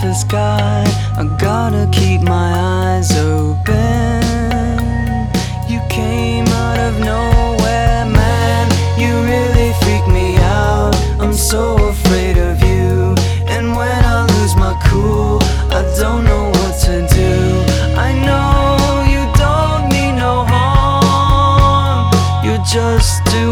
the sky. I gotta keep my eyes open. You came out of nowhere, man. You really freak me out. I'm so afraid of you. And when I lose my cool, I don't know what to do. I know you don't mean no harm. You're just doing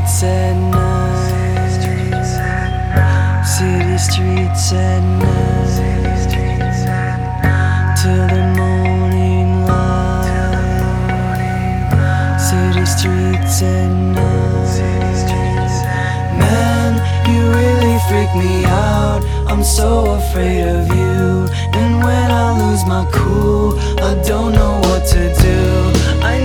streets at night. City streets at night. Till the morning light. City streets at night. Man, you really freak me out. I'm so afraid of you. And when I lose my cool, I don't know what to do. I